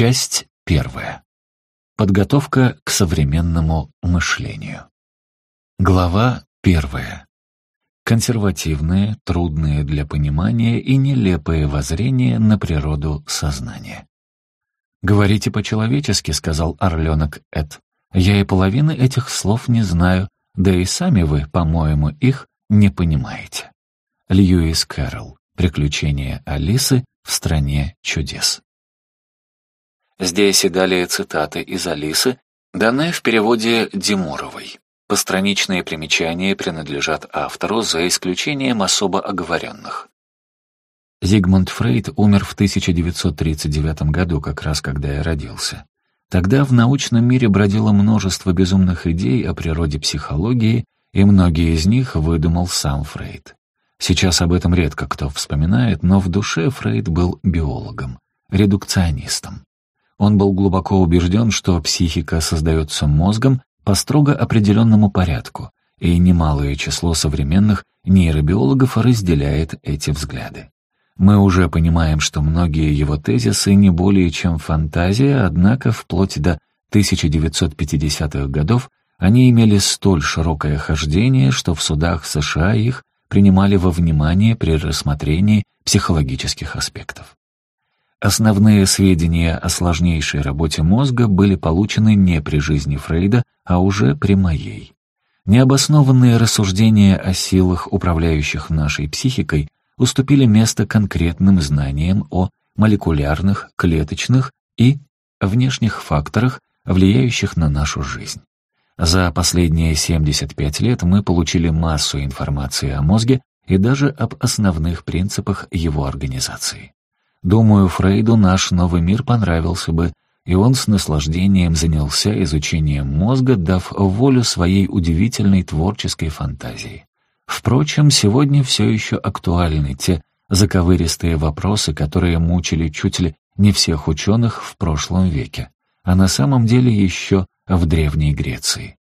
Часть первая. Подготовка к современному мышлению. Глава первая. Консервативные, трудные для понимания и нелепые воззрения на природу сознания. «Говорите по-человечески», — сказал орленок Эд. «Я и половины этих слов не знаю, да и сами вы, по-моему, их не понимаете». Льюис Кэрролл. Приключения Алисы в стране чудес. Здесь и далее цитаты из Алисы, данные в переводе Димуровой. Постраничные примечания принадлежат автору за исключением особо оговоренных. Зигмунд Фрейд умер в 1939 году, как раз когда я родился. Тогда в научном мире бродило множество безумных идей о природе психологии, и многие из них выдумал сам Фрейд. Сейчас об этом редко кто вспоминает, но в душе Фрейд был биологом, редукционистом. Он был глубоко убежден, что психика создается мозгом по строго определенному порядку, и немалое число современных нейробиологов разделяет эти взгляды. Мы уже понимаем, что многие его тезисы не более чем фантазия, однако вплоть до 1950-х годов они имели столь широкое хождение, что в судах США их принимали во внимание при рассмотрении психологических аспектов. Основные сведения о сложнейшей работе мозга были получены не при жизни Фрейда, а уже при моей. Необоснованные рассуждения о силах, управляющих нашей психикой, уступили место конкретным знаниям о молекулярных, клеточных и внешних факторах, влияющих на нашу жизнь. За последние 75 лет мы получили массу информации о мозге и даже об основных принципах его организации. Думаю, Фрейду наш новый мир понравился бы, и он с наслаждением занялся изучением мозга, дав волю своей удивительной творческой фантазии. Впрочем, сегодня все еще актуальны те заковыристые вопросы, которые мучили чуть ли не всех ученых в прошлом веке, а на самом деле еще в Древней Греции.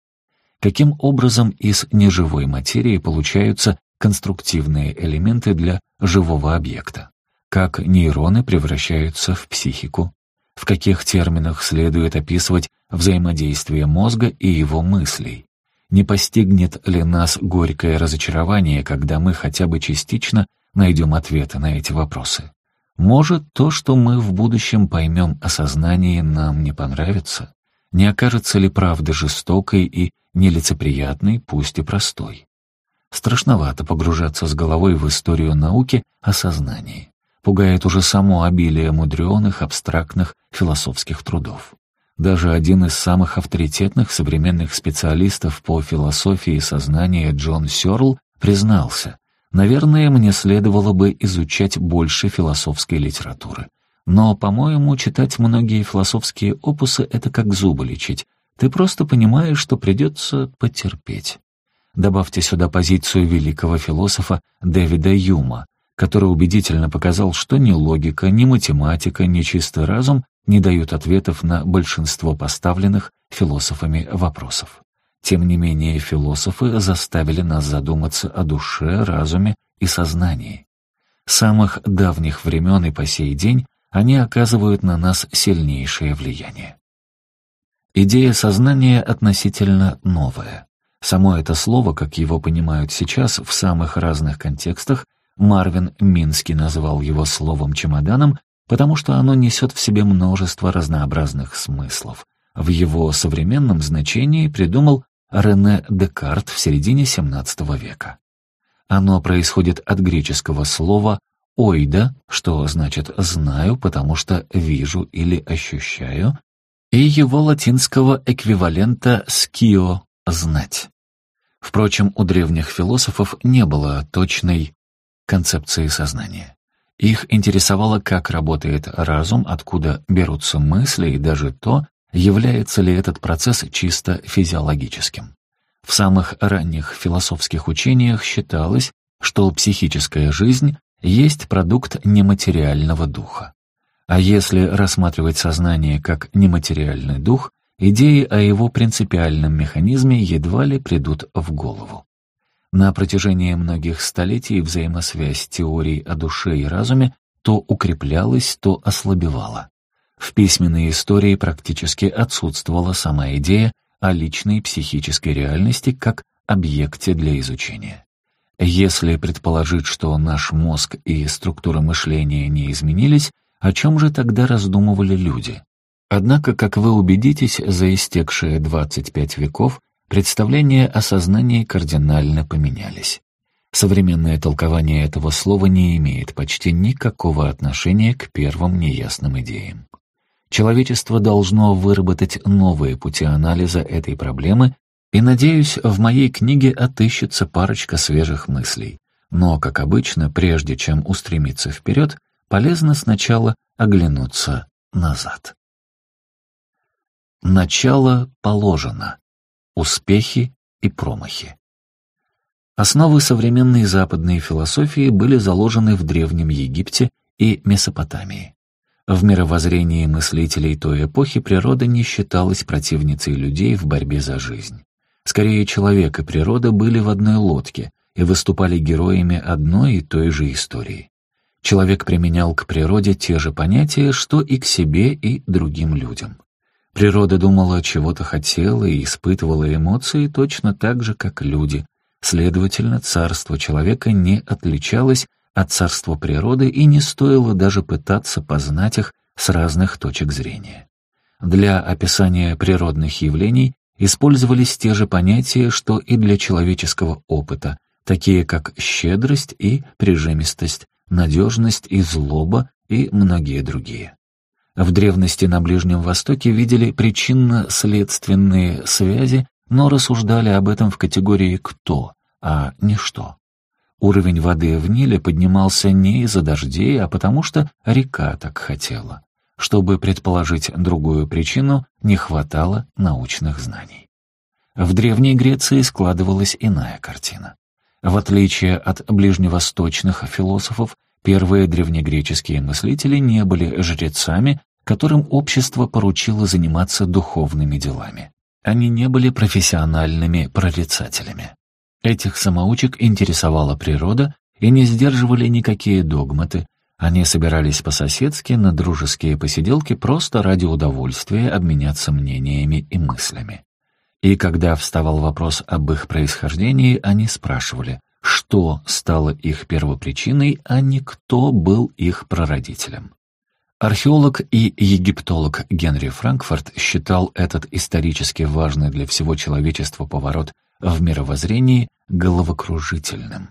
Каким образом из неживой материи получаются конструктивные элементы для живого объекта? как нейроны превращаются в психику, в каких терминах следует описывать взаимодействие мозга и его мыслей. Не постигнет ли нас горькое разочарование, когда мы хотя бы частично найдем ответы на эти вопросы? Может, то, что мы в будущем поймем о сознании, нам не понравится? Не окажется ли правда жестокой и нелицеприятной, пусть и простой? Страшновато погружаться с головой в историю науки о сознании пугает уже само обилие мудреных, абстрактных, философских трудов. Даже один из самых авторитетных современных специалистов по философии сознания Джон Сёрл признался, «Наверное, мне следовало бы изучать больше философской литературы. Но, по-моему, читать многие философские опусы — это как зубы лечить. Ты просто понимаешь, что придется потерпеть». Добавьте сюда позицию великого философа Дэвида Юма — который убедительно показал, что ни логика, ни математика, ни чистый разум не дают ответов на большинство поставленных философами вопросов. Тем не менее, философы заставили нас задуматься о душе, разуме и сознании. С самых давних времен и по сей день они оказывают на нас сильнейшее влияние. Идея сознания относительно новая. Само это слово, как его понимают сейчас в самых разных контекстах, Марвин Минский назвал его словом «чемоданом», потому что оно несет в себе множество разнообразных смыслов. В его современном значении придумал Рене Декарт в середине XVII века. Оно происходит от греческого слова «ойда», что значит «знаю», потому что «вижу» или «ощущаю», и его латинского эквивалента «скио» — «знать». Впрочем, у древних философов не было точной концепции сознания. Их интересовало, как работает разум, откуда берутся мысли и даже то, является ли этот процесс чисто физиологическим. В самых ранних философских учениях считалось, что психическая жизнь есть продукт нематериального духа. А если рассматривать сознание как нематериальный дух, идеи о его принципиальном механизме едва ли придут в голову на протяжении многих столетий взаимосвязь теорий о душе и разуме то укреплялась, то ослабевала. В письменной истории практически отсутствовала сама идея о личной психической реальности как объекте для изучения. Если предположить, что наш мозг и структура мышления не изменились, о чем же тогда раздумывали люди? Однако, как вы убедитесь, за истекшие 25 веков Представления о сознании кардинально поменялись. Современное толкование этого слова не имеет почти никакого отношения к первым неясным идеям. Человечество должно выработать новые пути анализа этой проблемы, и, надеюсь, в моей книге отыщется парочка свежих мыслей. Но, как обычно, прежде чем устремиться вперед, полезно сначала оглянуться назад. Начало положено успехи и промахи. Основы современной западной философии были заложены в Древнем Египте и Месопотамии. В мировоззрении мыслителей той эпохи природа не считалась противницей людей в борьбе за жизнь. Скорее, человек и природа были в одной лодке и выступали героями одной и той же истории. Человек применял к природе те же понятия, что и к себе и другим людям. Природа думала, чего-то хотела и испытывала эмоции точно так же, как люди. Следовательно, царство человека не отличалось от царства природы и не стоило даже пытаться познать их с разных точек зрения. Для описания природных явлений использовались те же понятия, что и для человеческого опыта, такие как щедрость и прижимистость, надежность и злоба и многие другие. В древности на Ближнем Востоке видели причинно-следственные связи, но рассуждали об этом в категории «кто», а не «что». Уровень воды в Ниле поднимался не из-за дождей, а потому что река так хотела. Чтобы предположить другую причину, не хватало научных знаний. В Древней Греции складывалась иная картина. В отличие от ближневосточных философов, первые древнегреческие мыслители не были жрецами, которым общество поручило заниматься духовными делами. Они не были профессиональными прорицателями. Этих самоучек интересовала природа и не сдерживали никакие догматы, они собирались по-соседски на дружеские посиделки просто ради удовольствия обменяться мнениями и мыслями. И когда вставал вопрос об их происхождении, они спрашивали, что стало их первопричиной, а не кто был их прародителем. Археолог и египтолог Генри Франкфурт считал этот исторически важный для всего человечества поворот в мировоззрении головокружительным.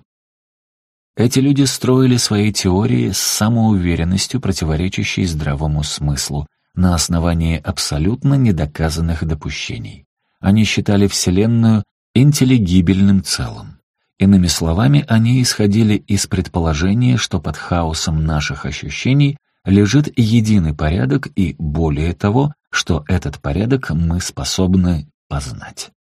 Эти люди строили свои теории с самоуверенностью, противоречащей здравому смыслу, на основании абсолютно недоказанных допущений. Они считали Вселенную интеллигибельным целым. Иными словами, они исходили из предположения, что под хаосом наших ощущений лежит единый порядок и более того, что этот порядок мы способны познать.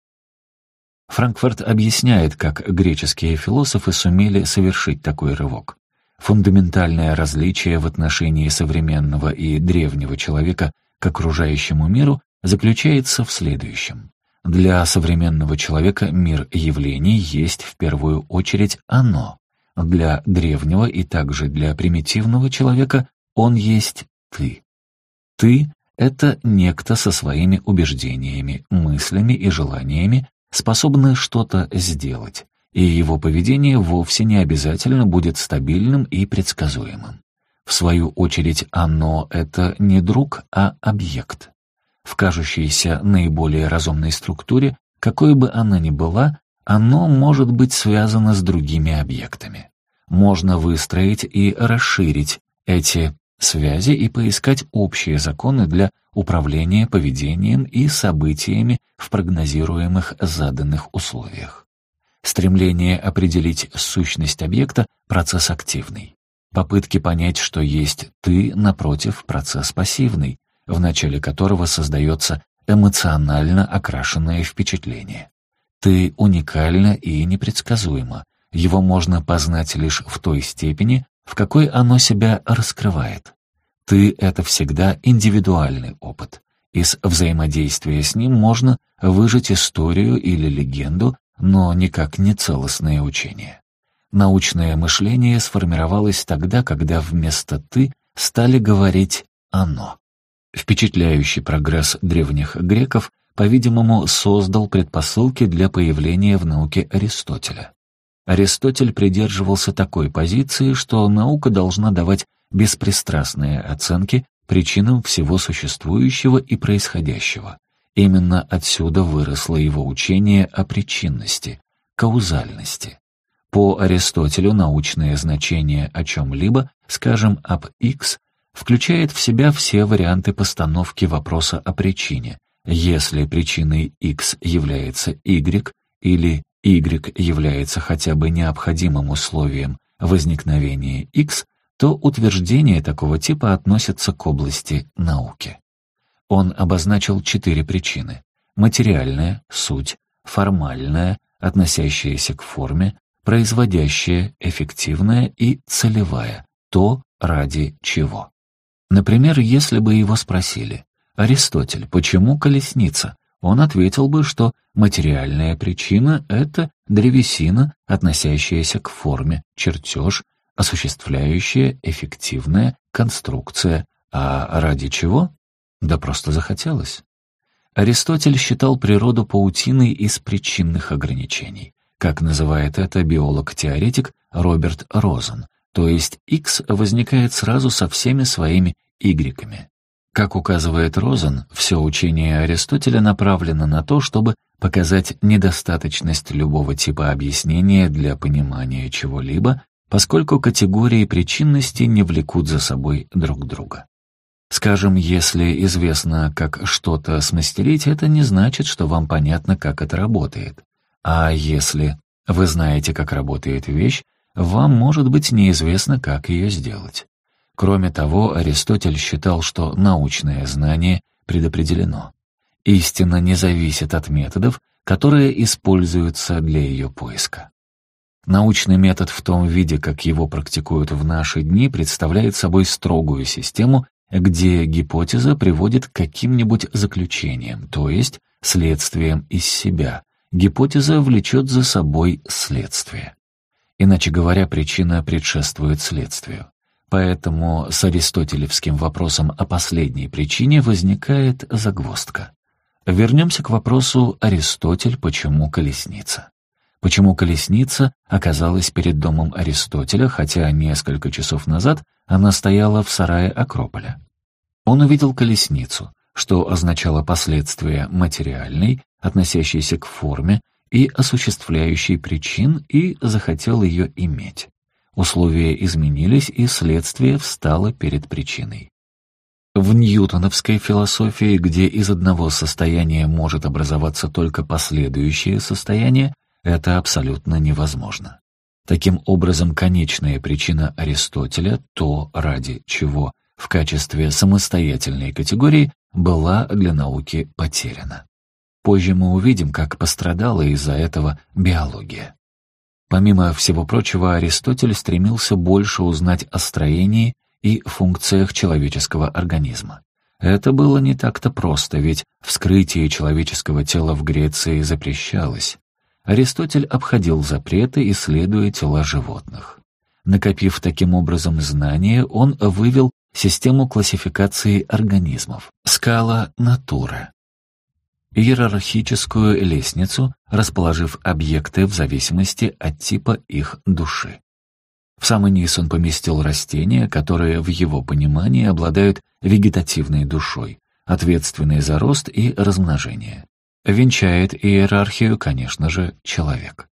Франкфурт объясняет, как греческие философы сумели совершить такой рывок. Фундаментальное различие в отношении современного и древнего человека к окружающему миру заключается в следующем. Для современного человека мир явлений есть в первую очередь оно. Для древнего и также для примитивного человека он есть ты. Ты — это некто со своими убеждениями, мыслями и желаниями, способный что-то сделать, и его поведение вовсе не обязательно будет стабильным и предсказуемым. В свою очередь, оно — это не друг, а объект. В кажущейся наиболее разумной структуре, какой бы она ни была, оно может быть связано с другими объектами. Можно выстроить и расширить эти связи и поискать общие законы для управления поведением и событиями в прогнозируемых заданных условиях. Стремление определить сущность объекта – процесс активный. Попытки понять, что есть «ты», напротив, процесс пассивный, в начале которого создается эмоционально окрашенное впечатление. «Ты» уникально и непредсказуемо, его можно познать лишь в той степени, в какой оно себя раскрывает. Ты — это всегда индивидуальный опыт. Из взаимодействия с ним можно выжать историю или легенду, но никак не целостное учение. Научное мышление сформировалось тогда, когда вместо «ты» стали говорить «оно». Впечатляющий прогресс древних греков, по-видимому, создал предпосылки для появления в науке Аристотеля. Аристотель придерживался такой позиции, что наука должна давать беспристрастные оценки причинам всего существующего и происходящего. Именно отсюда выросло его учение о причинности, каузальности. По Аристотелю научное значение о чем-либо, скажем, об X, включает в себя все варианты постановки вопроса о причине. Если причиной X является Y или y является хотя бы необходимым условием возникновения x, то утверждение такого типа относится к области науки. Он обозначил четыре причины. Материальная, суть, формальная, относящаяся к форме, производящая, эффективная и целевая, то, ради чего. Например, если бы его спросили, «Аристотель, почему колесница?» Он ответил бы, что материальная причина — это древесина, относящаяся к форме, чертеж, осуществляющая эффективная конструкция. А ради чего? Да просто захотелось. Аристотель считал природу паутиной из причинных ограничений, как называет это биолог-теоретик Роберт Розен, то есть X возникает сразу со всеми своими y. -ками. Как указывает Розен, все учение Аристотеля направлено на то, чтобы показать недостаточность любого типа объяснения для понимания чего-либо, поскольку категории причинности не влекут за собой друг друга. Скажем, если известно, как что-то смастерить, это не значит, что вам понятно, как это работает. А если вы знаете, как работает вещь, вам может быть неизвестно, как ее сделать. Кроме того, Аристотель считал, что научное знание предопределено. Истина не зависит от методов, которые используются для ее поиска. Научный метод в том виде, как его практикуют в наши дни, представляет собой строгую систему, где гипотеза приводит к каким-нибудь заключениям, то есть следствием из себя. Гипотеза влечет за собой следствие. Иначе говоря, причина предшествует следствию. Поэтому с аристотелевским вопросом о последней причине возникает загвоздка. Вернемся к вопросу «Аристотель, почему колесница?». Почему колесница оказалась перед домом Аристотеля, хотя несколько часов назад она стояла в сарае Акрополя? Он увидел колесницу, что означало последствия материальной, относящейся к форме и осуществляющей причин, и захотел ее иметь. Условия изменились, и следствие встало перед причиной. В ньютоновской философии, где из одного состояния может образоваться только последующее состояние, это абсолютно невозможно. Таким образом, конечная причина Аристотеля, то, ради чего в качестве самостоятельной категории, была для науки потеряна. Позже мы увидим, как пострадала из-за этого биология. Помимо всего прочего, Аристотель стремился больше узнать о строении и функциях человеческого организма. Это было не так-то просто, ведь вскрытие человеческого тела в Греции запрещалось. Аристотель обходил запреты, исследуя тела животных. Накопив таким образом знания, он вывел систему классификации организмов. Скала натура иерархическую лестницу, расположив объекты в зависимости от типа их души. В самый низ он поместил растения, которые, в его понимании, обладают вегетативной душой, ответственной за рост и размножение. Венчает иерархию, конечно же, человек.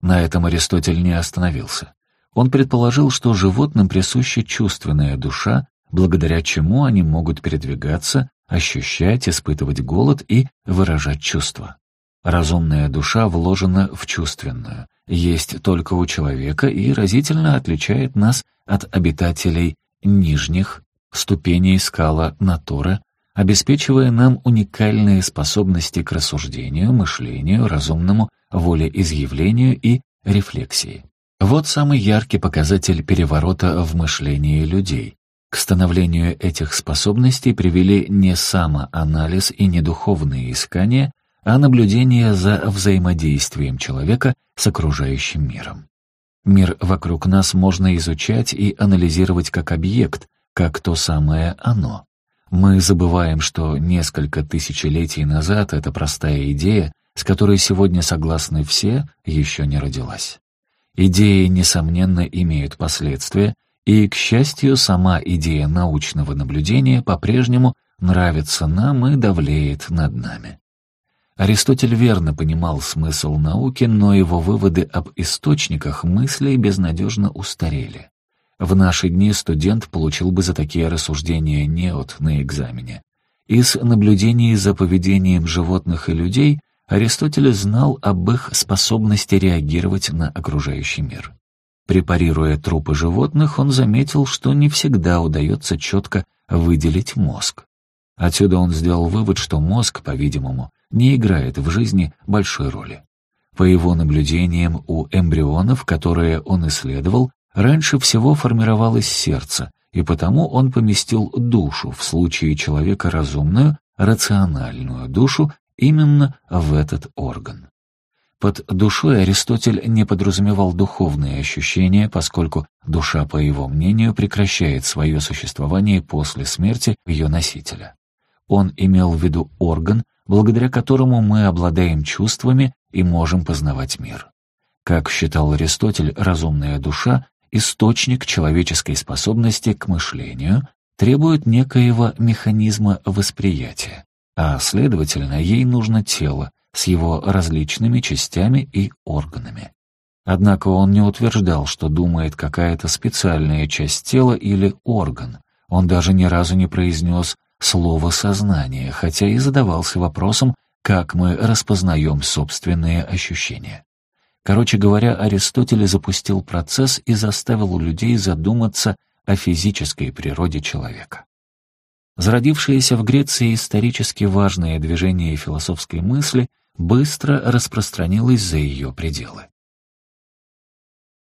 На этом Аристотель не остановился. Он предположил, что животным присуща чувственная душа, благодаря чему они могут передвигаться, ощущать, испытывать голод и выражать чувства. Разумная душа вложена в чувственную, есть только у человека и разительно отличает нас от обитателей нижних ступеней скала натура, обеспечивая нам уникальные способности к рассуждению, мышлению, разумному волеизъявлению и рефлексии. Вот самый яркий показатель переворота в мышлении людей. К становлению этих способностей привели не самоанализ и не духовные искания, а наблюдение за взаимодействием человека с окружающим миром. Мир вокруг нас можно изучать и анализировать как объект, как то самое «оно». Мы забываем, что несколько тысячелетий назад эта простая идея, с которой сегодня согласны все, еще не родилась. Идеи, несомненно, имеют последствия, и, к счастью, сама идея научного наблюдения по-прежнему нравится нам и давлеет над нами. Аристотель верно понимал смысл науки, но его выводы об источниках мыслей безнадежно устарели. В наши дни студент получил бы за такие рассуждения неот на экзамене. Из наблюдений за поведением животных и людей Аристотель знал об их способности реагировать на окружающий мир. Препарируя трупы животных, он заметил, что не всегда удается четко выделить мозг. Отсюда он сделал вывод, что мозг, по-видимому, не играет в жизни большой роли. По его наблюдениям, у эмбрионов, которые он исследовал, раньше всего формировалось сердце, и потому он поместил душу, в случае человека разумную, рациональную душу, именно в этот орган. Под душой Аристотель не подразумевал духовные ощущения, поскольку душа, по его мнению, прекращает свое существование после смерти ее носителя. Он имел в виду орган, благодаря которому мы обладаем чувствами и можем познавать мир. Как считал Аристотель, разумная душа — источник человеческой способности к мышлению, требует некоего механизма восприятия, а, следовательно, ей нужно тело, с его различными частями и органами. Однако он не утверждал, что думает какая-то специальная часть тела или орган. Он даже ни разу не произнес слово «сознание», хотя и задавался вопросом, как мы распознаем собственные ощущения. Короче говоря, Аристотель запустил процесс и заставил у людей задуматься о физической природе человека. Зародившееся в Греции исторически важное движение философской мысли быстро распространилось за ее пределы.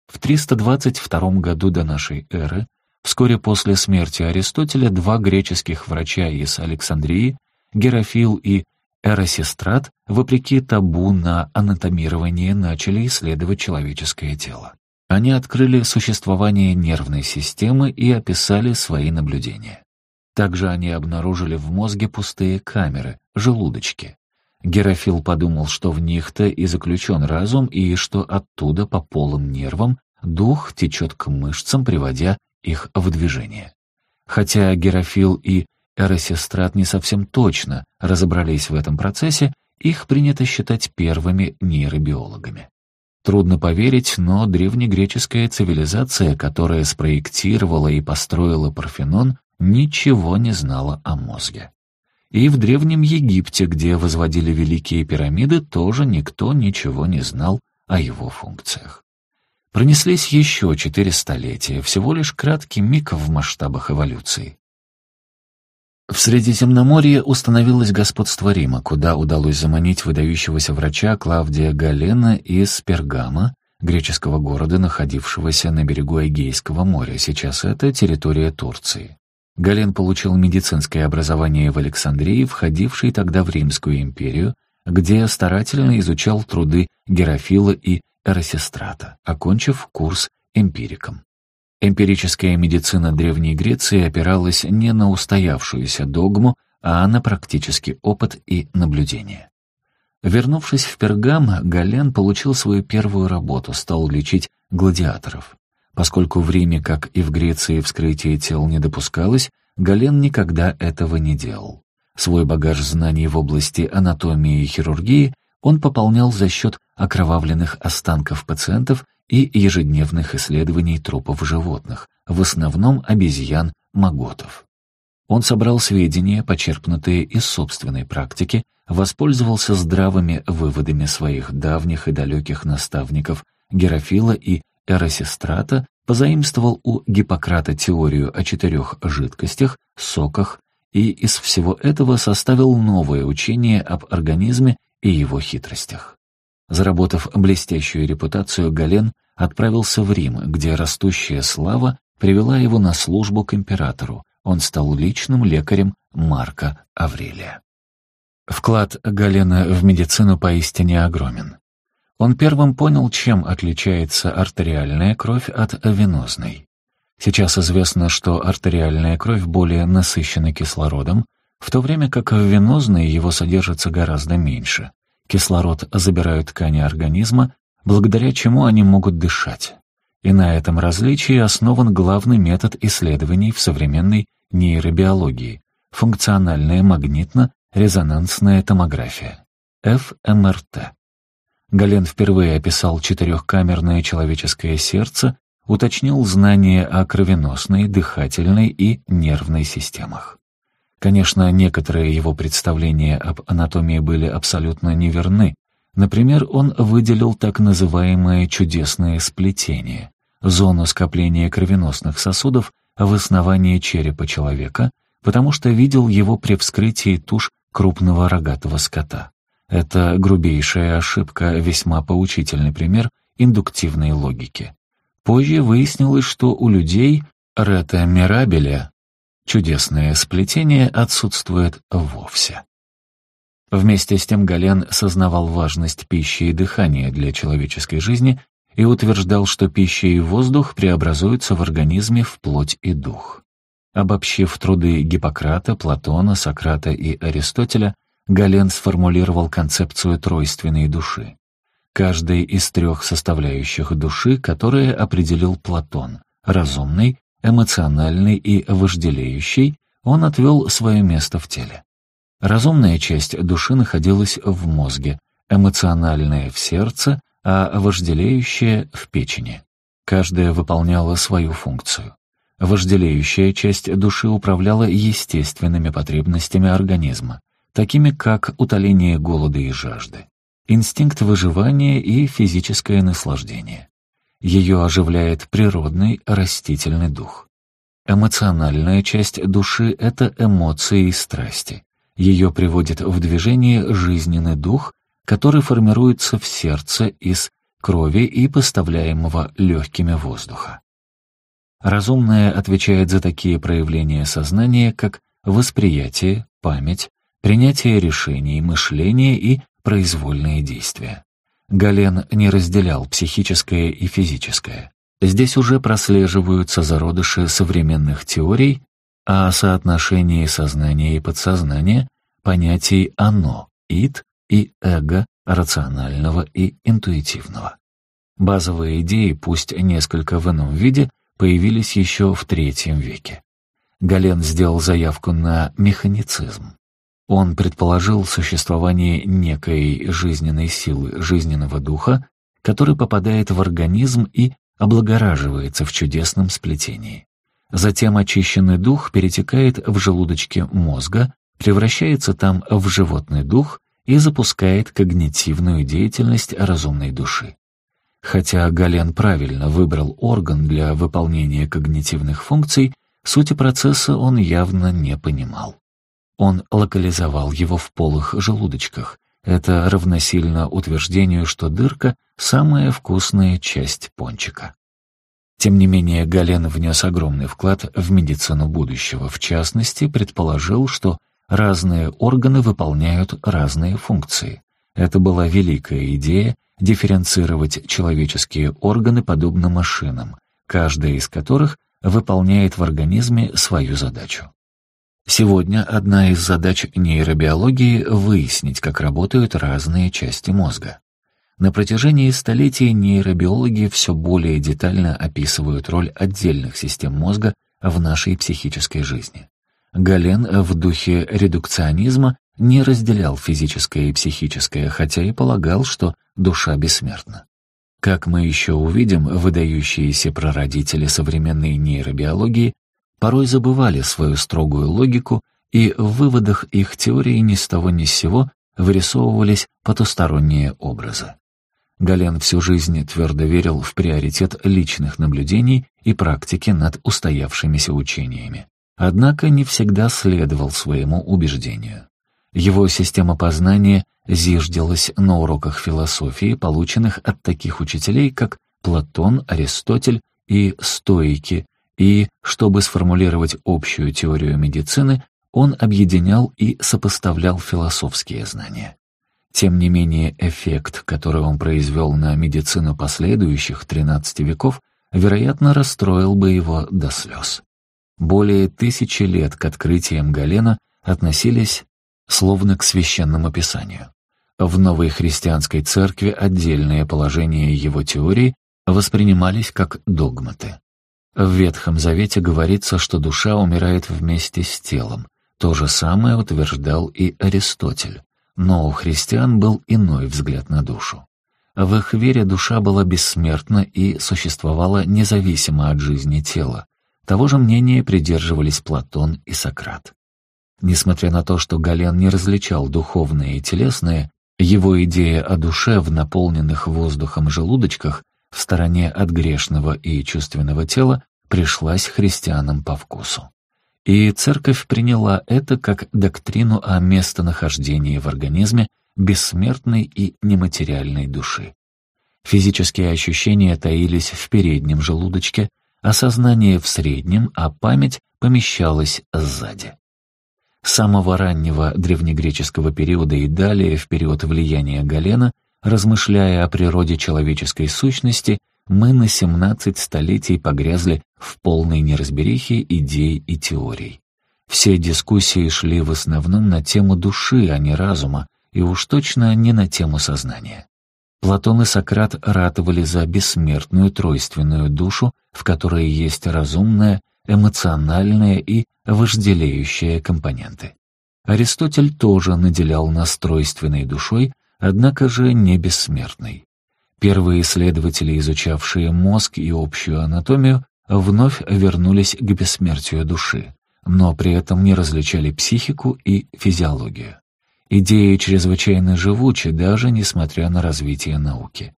В 322 году до нашей эры, вскоре после смерти Аристотеля, два греческих врача из Александрии, Герофил и Эросестрат, вопреки табу на анатомирование, начали исследовать человеческое тело. Они открыли существование нервной системы и описали свои наблюдения. Также они обнаружили в мозге пустые камеры, желудочки. Герофил подумал, что в них-то и заключен разум, и что оттуда по полым нервам дух течет к мышцам, приводя их в движение. Хотя Герофил и Эросестрат не совсем точно разобрались в этом процессе, их принято считать первыми нейробиологами. Трудно поверить, но древнегреческая цивилизация, которая спроектировала и построила Парфенон, ничего не знала о мозге. И в Древнем Египте, где возводили великие пирамиды, тоже никто ничего не знал о его функциях. Пронеслись еще четыре столетия, всего лишь краткий миг в масштабах эволюции. В Средиземноморье установилось господство Рима, куда удалось заманить выдающегося врача Клавдия Галена из Пергама, греческого города, находившегося на берегу Эгейского моря, сейчас это территория Турции. Гален получил медицинское образование в Александрии, входившей тогда в Римскую империю, где старательно изучал труды Герофила и Эросистрата, окончив курс эмпириком. Эмпирическая медицина Древней Греции опиралась не на устоявшуюся догму, а на практический опыт и наблюдение. Вернувшись в Пергам, Гален получил свою первую работу, стал лечить гладиаторов. Поскольку время, как и в Греции, вскрытие тел не допускалось, Гален никогда этого не делал. Свой багаж знаний в области анатомии и хирургии он пополнял за счет окровавленных останков пациентов и ежедневных исследований трупов животных, в основном обезьян, маготов. Он собрал сведения, почерпнутые из собственной практики, воспользовался здравыми выводами своих давних и далеких наставников Герофила и Эросистрата позаимствовал у Гиппократа теорию о четырех жидкостях, соках, и из всего этого составил новое учение об организме и его хитростях. Заработав блестящую репутацию, Гален отправился в Рим, где растущая слава привела его на службу к императору. Он стал личным лекарем Марка Аврелия. Вклад Галена в медицину поистине огромен. Он первым понял, чем отличается артериальная кровь от венозной. Сейчас известно, что артериальная кровь более насыщена кислородом, в то время как в венозной его содержится гораздо меньше. Кислород забирают ткани организма, благодаря чему они могут дышать. И на этом различии основан главный метод исследований в современной нейробиологии — функциональная магнитно-резонансная томография, ФМРТ. Гален впервые описал четырехкамерное человеческое сердце, уточнил знания о кровеносной, дыхательной и нервной системах. Конечно, некоторые его представления об анатомии были абсолютно неверны. Например, он выделил так называемое чудесное сплетение, зону скопления кровеносных сосудов в основании черепа человека, потому что видел его при вскрытии туш крупного рогатого скота. Это грубейшая ошибка, весьма поучительный пример индуктивной логики. Позже выяснилось, что у людей Рета Мирабеля чудесное сплетение отсутствует вовсе. Вместе с тем Гален сознавал важность пищи и дыхания для человеческой жизни и утверждал, что пища и воздух преобразуются в организме в плоть и дух. Обобщив труды Гиппократа, Платона, Сократа и Аристотеля, Гален сформулировал концепцию тройственной души, каждой из трех составляющих души, которые определил Платон, разумной, эмоциональной и вожделеющей, он отвел свое место в теле. Разумная часть души находилась в мозге, эмоциональная — в сердце, а вожделеющая — в печени. Каждая выполняла свою функцию. Вожделеющая часть души управляла естественными потребностями организма, такими как утоление голода и жажды, инстинкт выживания и физическое наслаждение. Ее оживляет природный растительный дух. Эмоциональная часть души — это эмоции и страсти. Ее приводит в движение жизненный дух, который формируется в сердце из крови и поставляемого легкими воздуха. Разумное отвечает за такие проявления сознания, как восприятие, память, принятие решений, мышление и произвольные действия. Гален не разделял психическое и физическое. Здесь уже прослеживаются зародыши современных теорий а о соотношении сознания и подсознания, понятий «оно» — «ид» и «эго» — рационального и интуитивного. Базовые идеи, пусть несколько в ином виде, появились еще в III веке. Гален сделал заявку на механицизм. Он предположил существование некой жизненной силы жизненного духа, который попадает в организм и облагораживается в чудесном сплетении. Затем очищенный дух перетекает в желудочки мозга, превращается там в животный дух и запускает когнитивную деятельность разумной души. Хотя Гален правильно выбрал орган для выполнения когнитивных функций, сути процесса он явно не понимал он локализовал его в полых желудочках. Это равносильно утверждению, что дырка — самая вкусная часть пончика. Тем не менее, Гален внес огромный вклад в медицину будущего. В частности, предположил, что разные органы выполняют разные функции. Это была великая идея дифференцировать человеческие органы подобно машинам, каждая из которых выполняет в организме свою задачу. Сегодня одна из задач нейробиологии — выяснить, как работают разные части мозга. На протяжении столетий нейробиологи все более детально описывают роль отдельных систем мозга в нашей психической жизни. Гален в духе редукционизма не разделял физическое и психическое, хотя и полагал, что душа бессмертна. Как мы еще увидим, выдающиеся прародители современной нейробиологии порой забывали свою строгую логику, и в выводах их теории ни с того ни с сего вырисовывались потусторонние образы. Гален всю жизнь твердо верил в приоритет личных наблюдений и практики над устоявшимися учениями. Однако не всегда следовал своему убеждению. Его система познания зиждилась на уроках философии, полученных от таких учителей, как Платон, Аристотель и стоики и, чтобы сформулировать общую теорию медицины, он объединял и сопоставлял философские знания. Тем не менее, эффект, который он произвел на медицину последующих 13 веков, вероятно, расстроил бы его до слез. Более тысячи лет к открытиям Галена относились словно к священному писанию. В новой христианской церкви отдельные положения его теории воспринимались как догматы. В Ветхом Завете говорится, что душа умирает вместе с телом. То же самое утверждал и Аристотель. Но у христиан был иной взгляд на душу. В их вере душа была бессмертна и существовала независимо от жизни тела. Того же мнения придерживались Платон и Сократ. Несмотря на то, что Гален не различал духовное и телесное, его идея о душе в наполненных воздухом желудочках в стороне от грешного и чувственного тела, пришлась христианам по вкусу. И церковь приняла это как доктрину о местонахождении в организме бессмертной и нематериальной души. Физические ощущения таились в переднем желудочке, а осознание в среднем, а память помещалась сзади. С самого раннего древнегреческого периода и далее, в период влияния Галена – Размышляя о природе человеческой сущности, мы на 17 столетий погрязли в полной неразберихе идей и теорий. Все дискуссии шли в основном на тему души, а не разума, и уж точно не на тему сознания. Платон и Сократ ратовали за бессмертную тройственную душу, в которой есть разумная, эмоциональная и вожделеющая компоненты. Аристотель тоже наделял нас тройственной душой, однако же не бессмертный. Первые исследователи, изучавшие мозг и общую анатомию, вновь вернулись к бессмертию души, но при этом не различали психику и физиологию. Идея чрезвычайно живуча, даже несмотря на развитие науки.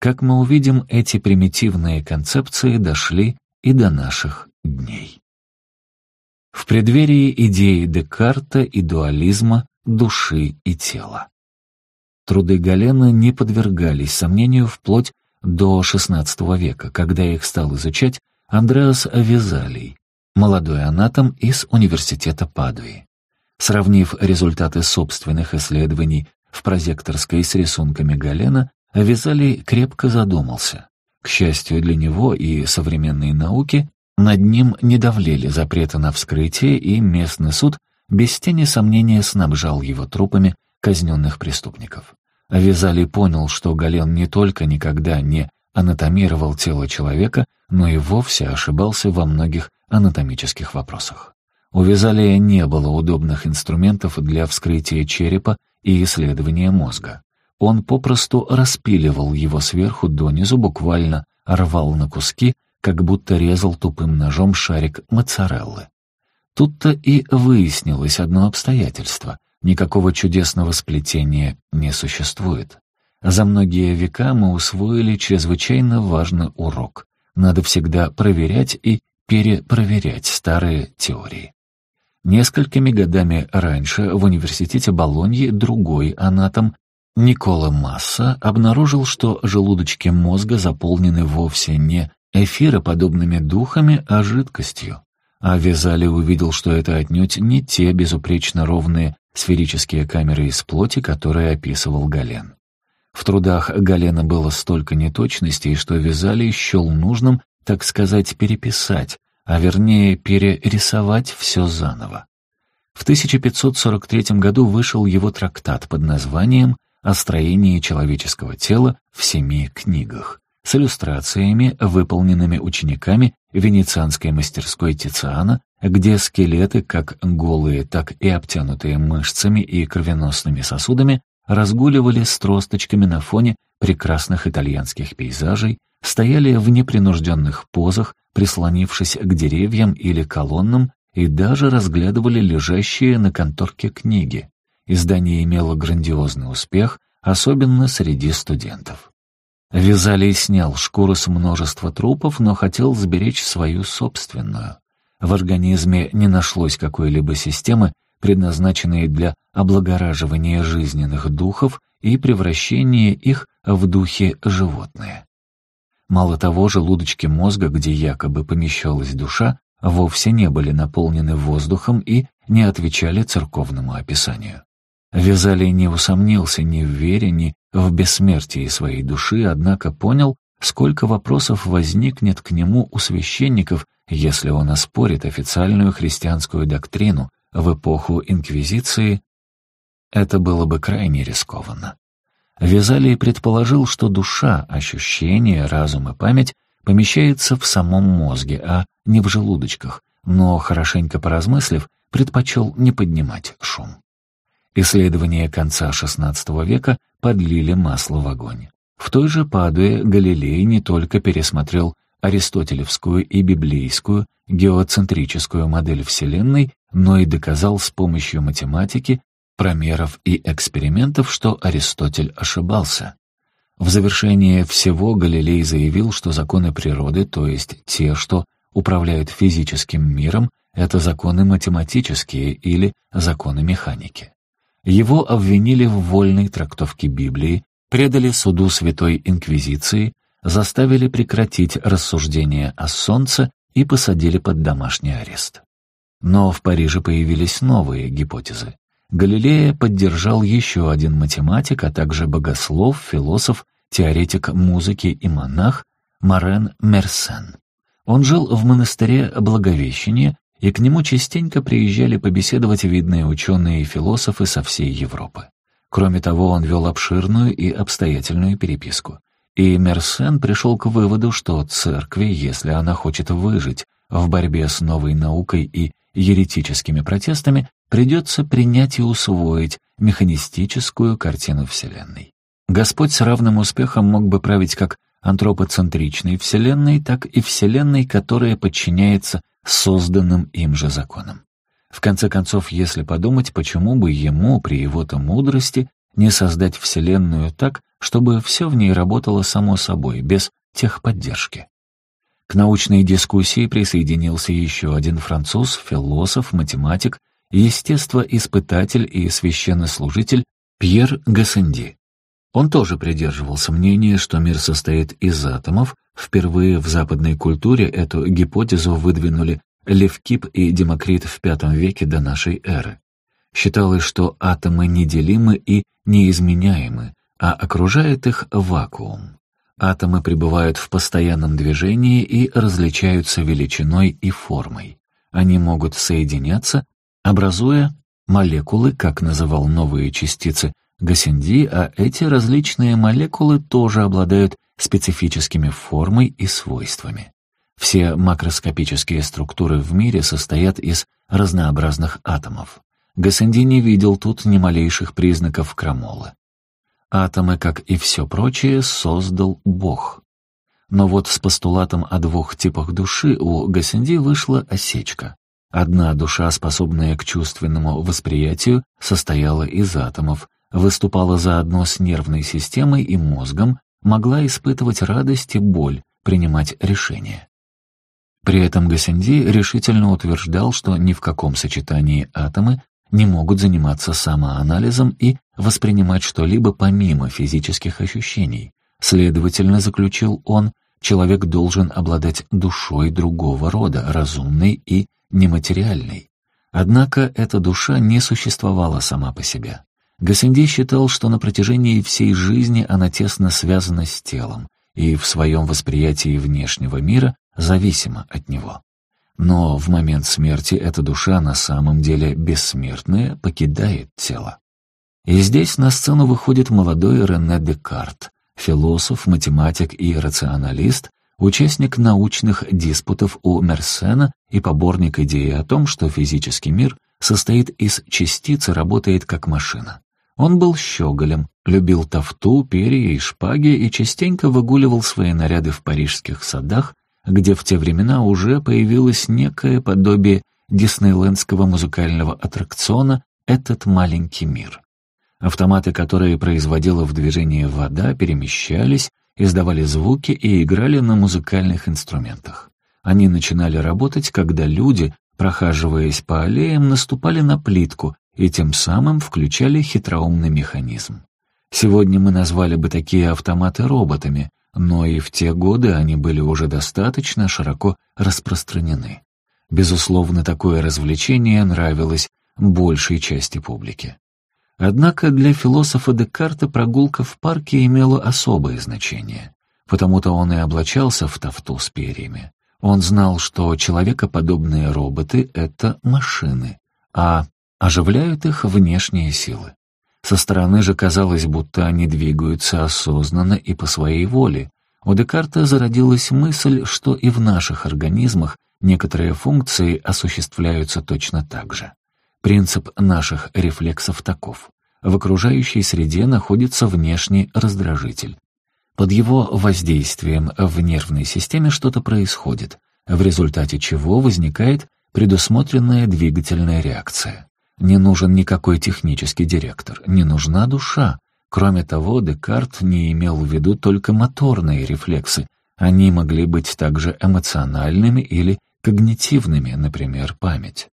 Как мы увидим, эти примитивные концепции дошли и до наших дней. В преддверии идеи Декарта и дуализма души и тела. Труды Галена не подвергались сомнению вплоть до XVI века, когда их стал изучать Андреас Авизалий, молодой анатом из университета Падуи. Сравнив результаты собственных исследований в прозекторской с рисунками Галена, Авизалий крепко задумался. К счастью для него и современные науки, над ним не давлели запреты на вскрытие, и местный суд без тени сомнения снабжал его трупами казненных преступников. А Вязалий понял, что Гален не только никогда не анатомировал тело человека, но и вовсе ошибался во многих анатомических вопросах. У Вязалия не было удобных инструментов для вскрытия черепа и исследования мозга. Он попросту распиливал его сверху донизу, буквально рвал на куски, как будто резал тупым ножом шарик моцареллы. Тут-то и выяснилось одно обстоятельство, Никакого чудесного сплетения не существует. За многие века мы усвоили чрезвычайно важный урок. Надо всегда проверять и перепроверять старые теории. Несколькими годами раньше в университете Болоньи другой анатом Никола Масса обнаружил, что желудочки мозга заполнены вовсе не эфироподобными духами, а жидкостью. А Визали увидел, что это отнюдь не те безупречно ровные сферические камеры из плоти, которые описывал Гален. В трудах Галена было столько неточностей, что Вязалий счел нужным, так сказать, переписать, а вернее перерисовать все заново. В 1543 году вышел его трактат под названием «О строении человеческого тела в семи книгах» с иллюстрациями, выполненными учениками венецианской мастерской Тициана где скелеты, как голые, так и обтянутые мышцами и кровеносными сосудами, разгуливали с тросточками на фоне прекрасных итальянских пейзажей, стояли в непринужденных позах, прислонившись к деревьям или колоннам, и даже разглядывали лежащие на конторке книги. Издание имело грандиозный успех, особенно среди студентов. Вязалий снял шкуру с множества трупов, но хотел сберечь свою собственную в организме не нашлось какой-либо системы, предназначенной для облагораживания жизненных духов и превращения их в духи животные. Мало того, желудочки мозга, где якобы помещалась душа, вовсе не были наполнены воздухом и не отвечали церковному описанию. Вязалий не усомнился ни в вере, ни в бессмертии своей души, однако понял, сколько вопросов возникнет к нему у священников, если он оспорит официальную христианскую доктрину в эпоху Инквизиции, это было бы крайне рискованно. Визалий предположил, что душа, ощущение, разум и память помещаются в самом мозге, а не в желудочках, но, хорошенько поразмыслив, предпочел не поднимать шум. Исследования конца XVI века подлили масло в огонь. В той же Падуе Галилей не только пересмотрел аристотелевскую и библейскую геоцентрическую модель Вселенной, но и доказал с помощью математики, промеров и экспериментов, что Аристотель ошибался. В завершение всего Галилей заявил, что законы природы, то есть те, что управляют физическим миром, это законы математические или законы механики. Его обвинили в вольной трактовке Библии, предали суду Святой Инквизиции, заставили прекратить рассуждение о Солнце и посадили под домашний арест. Но в Париже появились новые гипотезы. Галилея поддержал еще один математик, а также богослов, философ, теоретик музыки и монах Марен Мерсен. Он жил в монастыре Благовещение, и к нему частенько приезжали побеседовать видные ученые и философы со всей Европы. Кроме того, он вел обширную и обстоятельную переписку. И Мерсен пришел к выводу, что церкви, если она хочет выжить в борьбе с новой наукой и еретическими протестами, придется принять и усвоить механистическую картину Вселенной. Господь с равным успехом мог бы править как антропоцентричной Вселенной, так и Вселенной, которая подчиняется созданным им же законам. В конце концов, если подумать, почему бы ему при его-то мудрости не создать Вселенную так, чтобы все в ней работало само собой, без техподдержки? К научной дискуссии присоединился еще один француз, философ, математик, естествоиспытатель и священнослужитель Пьер Гассенди. Он тоже придерживался мнения, что мир состоит из атомов. Впервые в западной культуре эту гипотезу выдвинули Левкип и Демокрит в V веке до нашей эры. Считалось, что атомы неделимы и неизменяемы, а окружает их вакуум. Атомы пребывают в постоянном движении и различаются величиной и формой. Они могут соединяться, образуя молекулы, как называл новые частицы Гассенди, а эти различные молекулы тоже обладают специфическими формой и свойствами. Все макроскопические структуры в мире состоят из разнообразных атомов. Гассенди не видел тут ни малейших признаков крамолы. Атомы, как и все прочее, создал Бог. Но вот с постулатом о двух типах души у Гассенди вышла осечка. Одна душа, способная к чувственному восприятию, состояла из атомов, выступала заодно с нервной системой и мозгом, могла испытывать радость и боль, принимать решения. При этом Гасенди решительно утверждал, что ни в каком сочетании атомы не могут заниматься самоанализом и воспринимать что-либо помимо физических ощущений. Следовательно, заключил он, человек должен обладать душой другого рода, разумной и нематериальной. Однако эта душа не существовала сама по себе. Гасенди считал, что на протяжении всей жизни она тесно связана с телом, и в своем восприятии внешнего мира зависима от него. Но в момент смерти эта душа на самом деле бессмертная покидает тело. И здесь на сцену выходит молодой Рене Декарт, философ, математик и рационалист, участник научных диспутов у Мерсена и поборник идеи о том, что физический мир состоит из частиц и работает как машина. Он был щеголем, любил тафту, перья и шпаги и частенько выгуливал свои наряды в парижских садах, где в те времена уже появилось некое подобие диснейлендского музыкального аттракциона «Этот маленький мир». Автоматы, которые производила в движении вода, перемещались, издавали звуки и играли на музыкальных инструментах. Они начинали работать, когда люди, прохаживаясь по аллеям, наступали на плитку и тем самым включали хитроумный механизм. Сегодня мы назвали бы такие автоматы роботами — но и в те годы они были уже достаточно широко распространены. Безусловно, такое развлечение нравилось большей части публики. Однако для философа Декарта прогулка в парке имела особое значение, потому-то он и облачался в тафту с перьями. Он знал, что человекоподобные роботы — это машины, а оживляют их внешние силы. Со стороны же казалось, будто они двигаются осознанно и по своей воле. У Декарта зародилась мысль, что и в наших организмах некоторые функции осуществляются точно так же. Принцип наших рефлексов таков. В окружающей среде находится внешний раздражитель. Под его воздействием в нервной системе что-то происходит, в результате чего возникает предусмотренная двигательная реакция. Не нужен никакой технический директор, не нужна душа. Кроме того, Декарт не имел в виду только моторные рефлексы. Они могли быть также эмоциональными или когнитивными, например, память.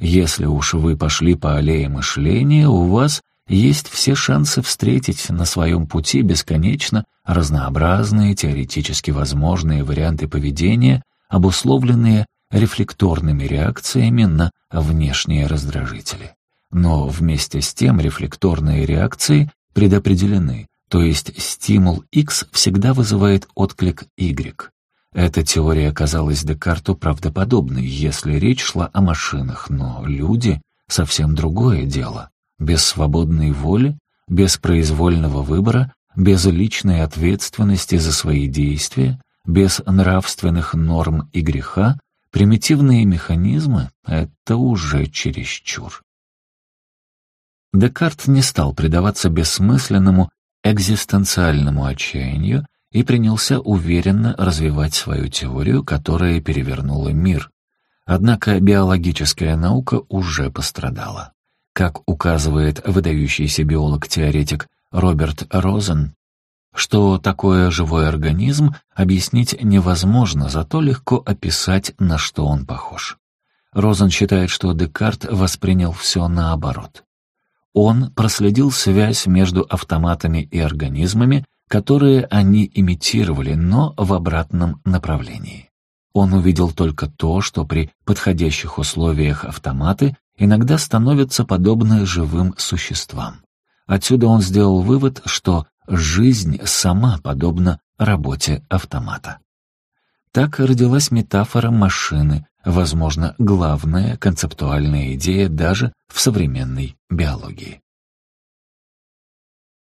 Если уж вы пошли по аллее мышления, у вас есть все шансы встретить на своем пути бесконечно разнообразные теоретически возможные варианты поведения, обусловленные рефлекторными реакциями на внешние раздражители. Но вместе с тем рефлекторные реакции предопределены, то есть стимул X всегда вызывает отклик Y. Эта теория казалась Декарту правдоподобной, если речь шла о машинах, но люди — совсем другое дело. Без свободной воли, без произвольного выбора, без личной ответственности за свои действия, без нравственных норм и греха Примитивные механизмы — это уже чересчур. Декарт не стал предаваться бессмысленному экзистенциальному отчаянию и принялся уверенно развивать свою теорию, которая перевернула мир. Однако биологическая наука уже пострадала. Как указывает выдающийся биолог-теоретик Роберт Розен, что такое живой организм объяснить невозможно, зато легко описать, на что он похож. Розен считает, что Декарт воспринял все наоборот. Он проследил связь между автоматами и организмами, которые они имитировали, но в обратном направлении. Он увидел только то, что при подходящих условиях автоматы иногда становятся подобны живым существам. Отсюда он сделал вывод, что жизнь сама подобна работе автомата. Так родилась метафора машины, возможно, главная концептуальная идея даже в современной биологии.